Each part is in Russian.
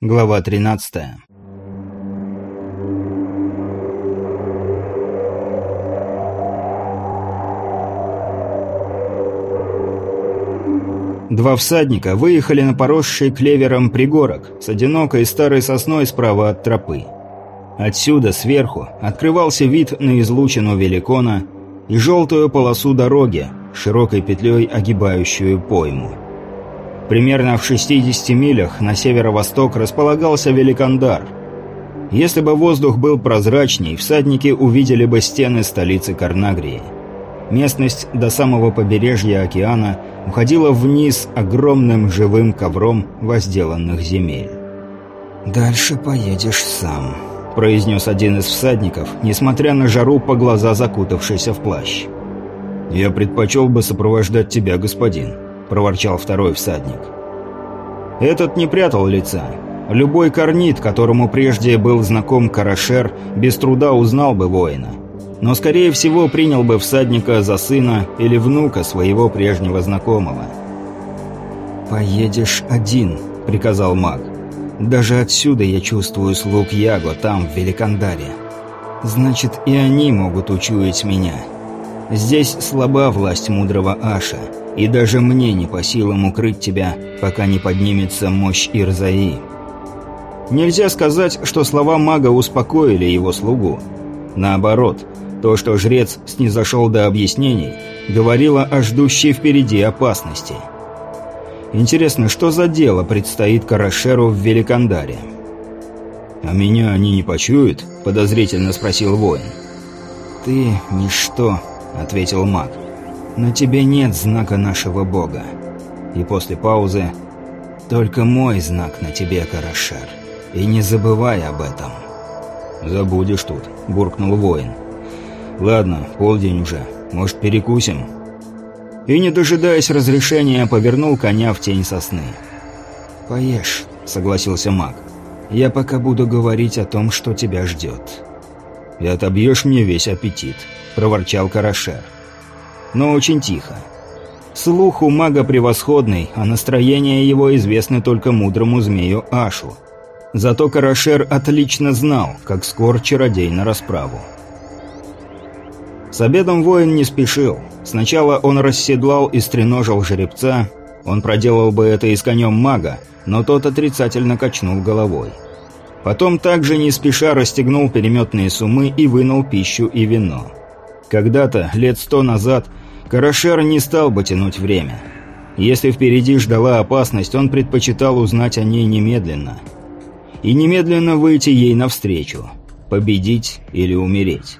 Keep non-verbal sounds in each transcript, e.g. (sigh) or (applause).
Глава 13. Два всадника выехали на поросший клевером пригорок с одинокой старой сосной справа от тропы. Отсюда, сверху, открывался вид на излучину Великона и желтую полосу дороги, широкой петлей огибающую пойму. Примерно в 60 милях на северо-восток располагался Великандар. Если бы воздух был прозрачней, всадники увидели бы стены столицы Карнагрии. Местность до самого побережья океана уходила вниз огромным живым ковром возделанных земель. «Дальше поедешь сам», — произнес один из всадников, несмотря на жару по глаза закутавшийся в плащ. «Я предпочел бы сопровождать тебя, господин», – проворчал второй всадник. Этот не прятал лица. Любой корнит, которому прежде был знаком Карашер, без труда узнал бы воина. Но, скорее всего, принял бы всадника за сына или внука своего прежнего знакомого. «Поедешь один», — приказал маг. «Даже отсюда я чувствую слуг Яго, там, в Великандаре. Значит, и они могут учуять меня. Здесь слаба власть мудрого Аша» и даже мне не по силам укрыть тебя, пока не поднимется мощь Ирзаи». Нельзя сказать, что слова мага успокоили его слугу. Наоборот, то, что жрец снизошел до объяснений, говорило о ждущей впереди опасности. Интересно, что за дело предстоит Карашеру в Великандаре? «А меня они не почуют?» – подозрительно спросил воин. «Ты – ничто», – ответил маг. «На тебе нет знака нашего бога». И после паузы «Только мой знак на тебе, Карашер. И не забывай об этом». «Забудешь тут», — буркнул воин. «Ладно, полдень уже. Может, перекусим?» И, не дожидаясь разрешения, повернул коня в тень сосны. «Поешь», — согласился маг. «Я пока буду говорить о том, что тебя ждет». «И отобьешь мне весь аппетит», — проворчал Карашер но очень тихо. Слух у мага превосходный, а настроение его известно только мудрому змею Ашу. Зато Карашер отлично знал, как скор чародей на расправу. С обедом воин не спешил. Сначала он расседлал и стреножил жеребца. Он проделал бы это и с конем мага, но тот отрицательно качнул головой. Потом также не спеша расстегнул переметные сумы и вынул пищу и вино. Когда-то, лет сто назад, Карашер не стал бы тянуть время. Если впереди ждала опасность, он предпочитал узнать о ней немедленно. И немедленно выйти ей навстречу. Победить или умереть.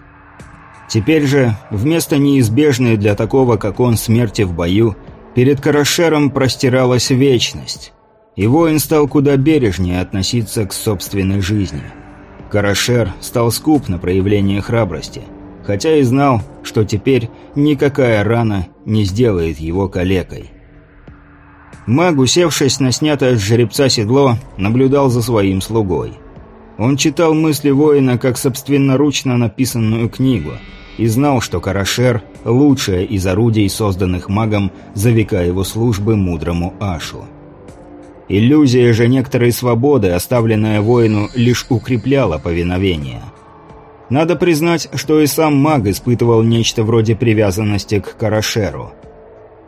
Теперь же, вместо неизбежной для такого, как он, смерти в бою, перед Карашером простиралась вечность. И воин стал куда бережнее относиться к собственной жизни. Карашер стал скуп на проявление храбрости – хотя и знал, что теперь никакая рана не сделает его калекой. Маг, усевшись на снятое с жеребца седло, наблюдал за своим слугой. Он читал мысли воина как собственноручно написанную книгу и знал, что Карашер – лучшее из орудий, созданных магом за века его службы мудрому Ашу. Иллюзия же некоторой свободы, оставленная воину, лишь укрепляла повиновение – надо признать, что и сам маг испытывал нечто вроде привязанности к Карашеру.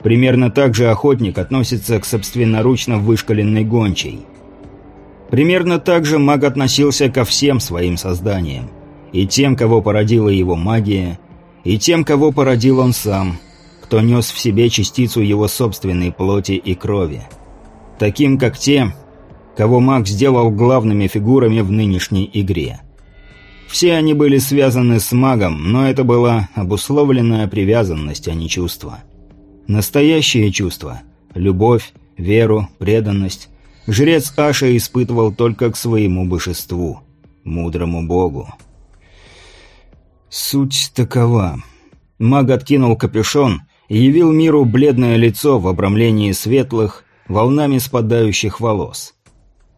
Примерно так же охотник относится к собственноручно вышкаленной гончей. Примерно так же маг относился ко всем своим созданиям. И тем, кого породила его магия, и тем, кого породил он сам, кто нес в себе частицу его собственной плоти и крови. Таким, как те, кого маг сделал главными фигурами в нынешней игре. Все они были связаны с магом, но это была обусловленная привязанность, а не чувство. Настоящее чувство – любовь, веру, преданность – жрец Аша испытывал только к своему божеству, мудрому богу. Суть такова. Маг откинул капюшон и явил миру бледное лицо в обрамлении светлых, волнами спадающих волос.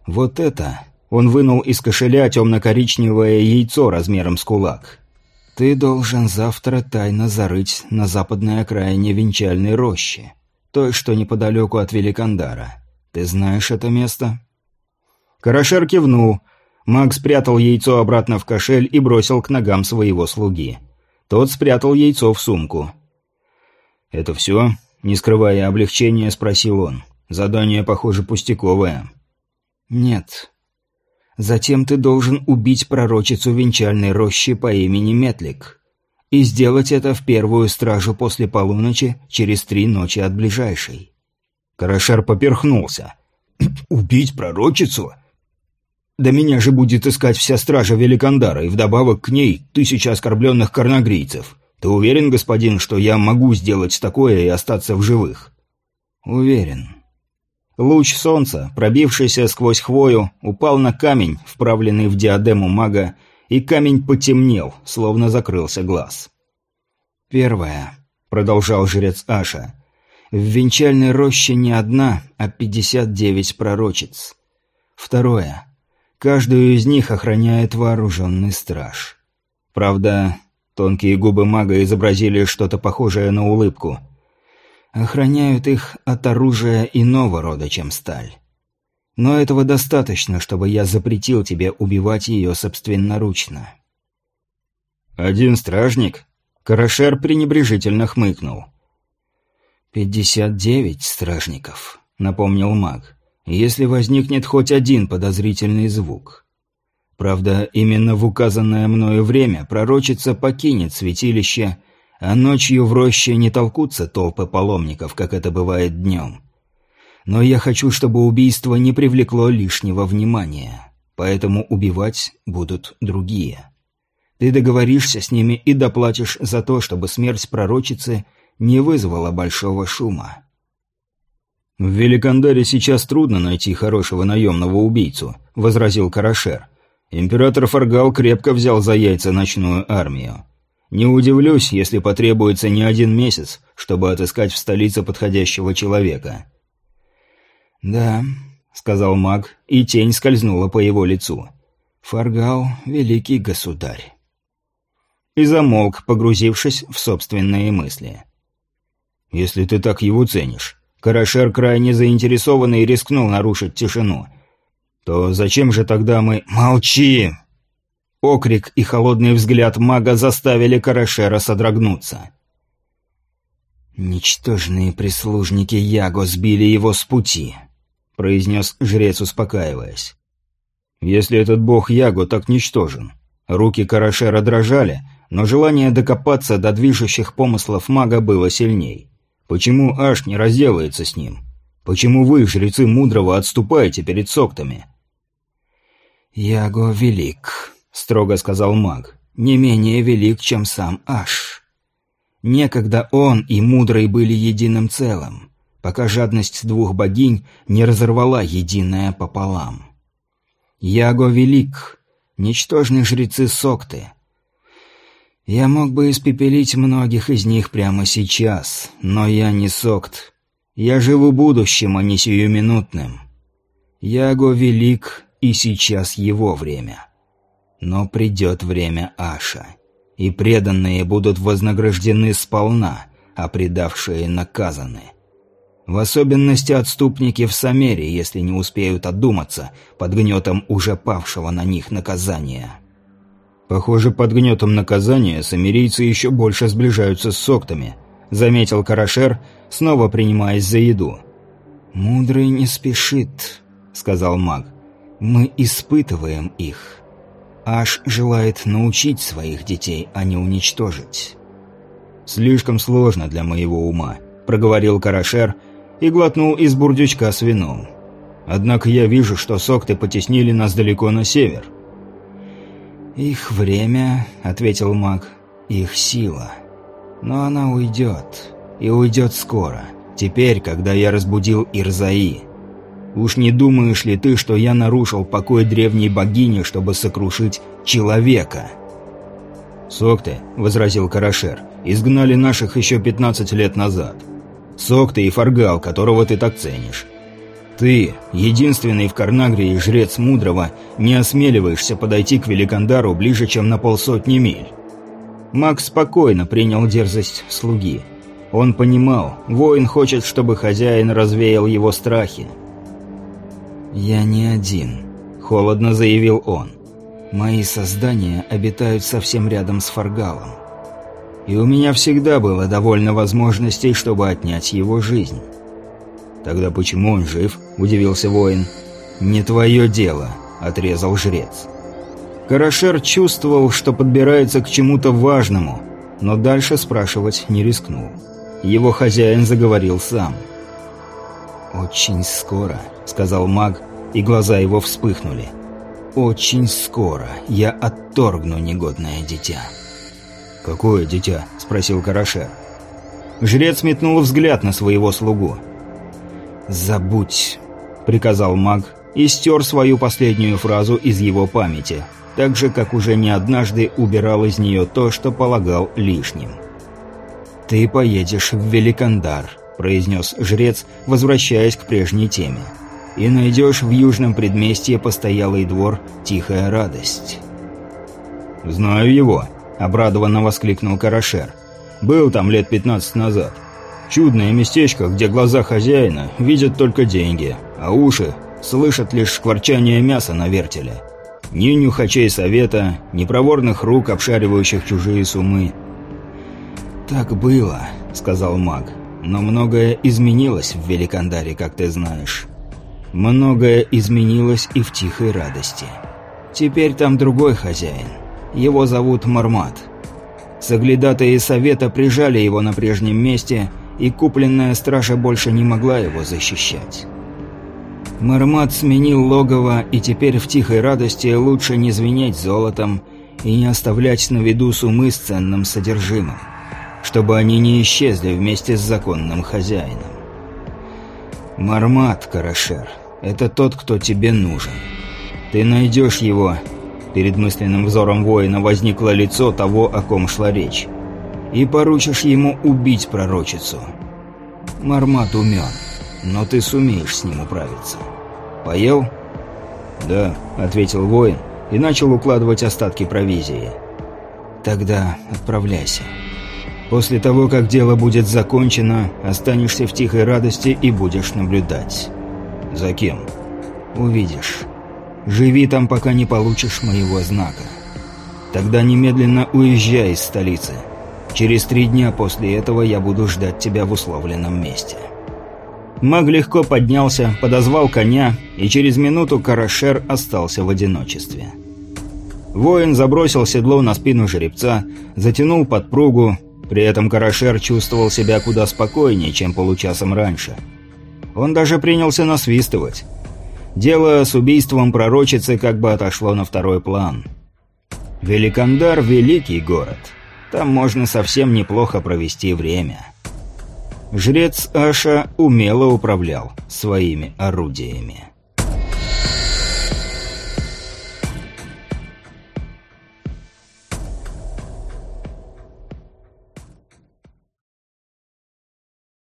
Вот это он вынул из кошеля темно-коричневое яйцо размером с кулак. «Ты должен завтра тайно зарыть на западной окраине венчальной рощи, той, что неподалеку от Великандара. Ты знаешь это место?» Карашер кивнул. Маг спрятал яйцо обратно в кошель и бросил к ногам своего слуги. Тот спрятал яйцо в сумку. «Это все?» – не скрывая облегчения, спросил он. «Задание, похоже, пустяковое». «Нет. Затем ты должен убить пророчицу венчальной рощи по имени Метлик. И сделать это в первую стражу после полуночи через три ночи от ближайшей». Карашер поперхнулся. (clears throat) «Убить пророчицу? Да меня же будет искать вся стража Великандара, и вдобавок к ней тысяча оскорбленных карнагрийцев. Ты уверен, господин, что я могу сделать такое и остаться в живых?» «Уверен». Луч солнца, пробившийся сквозь хвою, упал на камень, вправленный в диадему мага, и камень потемнел, словно закрылся глаз. «Первое», — продолжал жрец Аша, — «в венчальной роще не одна, а пятьдесят девять пророчиц. Второе. Каждую из них охраняет вооруженный страж. Правда, тонкие губы мага изобразили что-то похожее на улыбку. Охраняют их от оружия иного рода, чем сталь. Но этого достаточно, чтобы я запретил тебе убивать ее собственноручно. «Один стражник?» Карашер пренебрежительно хмыкнул. «Пятьдесят девять стражников», — напомнил маг если возникнет хоть один подозрительный звук. Правда, именно в указанное мною время пророчица покинет святилище, а ночью в роще не толкутся толпы паломников, как это бывает днем. Но я хочу, чтобы убийство не привлекло лишнего внимания, поэтому убивать будут другие. Ты договоришься с ними и доплатишь за то, чтобы смерть пророчицы не вызвала большого шума. «В Великандаре сейчас трудно найти хорошего наемного убийцу», — возразил Карашер. «Император Фаргал крепко взял за яйца ночную армию. Не удивлюсь, если потребуется не один месяц, чтобы отыскать в столице подходящего человека». «Да», — сказал маг, и тень скользнула по его лицу. «Фаргал — великий государь». И замолк, погрузившись в собственные мысли. «Если ты так его ценишь, Карашер крайне заинтересованный рискнул нарушить тишину. «То зачем же тогда мы...» «Молчи!» Окрик и холодный взгляд мага заставили Карашера содрогнуться. «Ничтожные прислужники Яго сбили его с пути», — произнес жрец, успокаиваясь. «Если этот бог Яго так ничтожен». Руки Карашера дрожали, но желание докопаться до движущих помыслов мага было сильней. Почему Аш не разделается с ним? Почему вы, жрецы мудрого, отступаете перед соктами?» «Яго велик», — строго сказал маг, — «не менее велик, чем сам Аш. Некогда он и мудрый были единым целым, пока жадность двух богинь не разорвала единое пополам. Яго велик, ничтожные жрецы Сокты, я мог бы испепелить многих из них прямо сейчас, но я не Сокт. Я живу будущим, а не сиюминутным. Яго велик, и сейчас его время. Но придет время Аша, и преданные будут вознаграждены сполна, а предавшие наказаны. В особенности отступники в Самере, если не успеют отдуматься под гнетом уже павшего на них наказания. Похоже, под гнетом наказания самирийцы еще больше сближаются с соктами, заметил Карашер, снова принимаясь за еду. «Мудрый не спешит», — сказал маг. «Мы испытываем их. Аш желает научить своих детей, а не уничтожить». «Слишком сложно для моего ума», — проговорил Карашер и глотнул из бурдючка с вином. «Однако я вижу, что сокты потеснили нас далеко на север». «Их время», — ответил маг, — «их сила. Но она уйдет. И уйдет скоро. Теперь, когда я разбудил Ирзаи. Уж не думаешь ли ты, что я нарушил покой древней богини, чтобы сокрушить человека?» «Сокты», — возразил Карашер, — «изгнали наших еще пятнадцать лет назад. Сокты и Фаргал, которого ты так ценишь. Ты, единственный в Карнагрии жрец Мудрого, не осмеливаешься подойти к Великандару ближе, чем на полсотни миль. Макс спокойно принял дерзость слуги. Он понимал, воин хочет, чтобы хозяин развеял его страхи. «Я не один», —— холодно заявил он. «Мои создания обитают совсем рядом с Фаргалом. И у меня всегда было довольно возможностей, чтобы отнять его жизнь». «Тогда почему он жив?» — удивился воин. «Не твое дело», — отрезал жрец. Карашер чувствовал, что подбирается к чему-то важному, но дальше спрашивать не рискнул. Его хозяин заговорил сам. «Очень скоро», — сказал маг, и глаза его вспыхнули. «Очень скоро я отторгну негодное дитя». «Какое дитя?» — спросил Карашер. Жрец метнул взгляд на своего слугу. «Забудь», — приказал маг и стер свою последнюю фразу из его памяти, так же, как уже не однажды убирал из нее то, что полагал лишним. «Ты поедешь в Великандар», — произнес жрец, возвращаясь к прежней теме. «И найдешь в южном предместье постоялый двор «Тихая радость». «Знаю его», — обрадованно воскликнул Карашер. «Был там лет пятнадцать назад. Чудное местечко, где глаза хозяина видят только деньги, а уши слышат лишь шкварчание мяса на вертеле. Ни нюхачей совета, ни проворных рук, обшаривающих чужие сумы. «Так было», — сказал маг. «Но многое изменилось в Великандаре, как ты знаешь. Многое изменилось и в Тихой Радости. Теперь там другой хозяин. Его зовут Мармат. Соглядатые совета прижали его на прежнем месте — и купленная стража больше не могла его защищать. Мармат сменил логово, и теперь в тихой радости лучше не звенеть золотом и не оставлять на виду суммы с ценным содержимым, чтобы они не исчезли вместе с законным хозяином. Мармат, Карашер, это тот, кто тебе нужен. Ты найдешь его... Перед мысленным взором воина возникло лицо того, о ком шла речь и поручишь ему убить пророчицу. Мармат умен, но ты сумеешь с ним управиться. Поел?» «Да», — ответил воин и начал укладывать остатки провизии. «Тогда отправляйся. После того, как дело будет закончено, останешься в тихой радости и будешь наблюдать». «За кем?» «Увидишь. Живи там, пока не получишь моего знака. Тогда немедленно уезжай из столицы». Через три дня после этого я буду ждать тебя в условленном месте». Маг легко поднялся, подозвал коня, и через минуту Карашер остался в одиночестве. Воин забросил седло на спину жеребца, затянул подпругу, при этом Карашер чувствовал себя куда спокойнее, чем получасом раньше. Он даже принялся насвистывать. Дело с убийством пророчицы как бы отошло на второй план. Великандар – великий город – там можно совсем неплохо провести время. Жрец Аша умело управлял своими орудиями.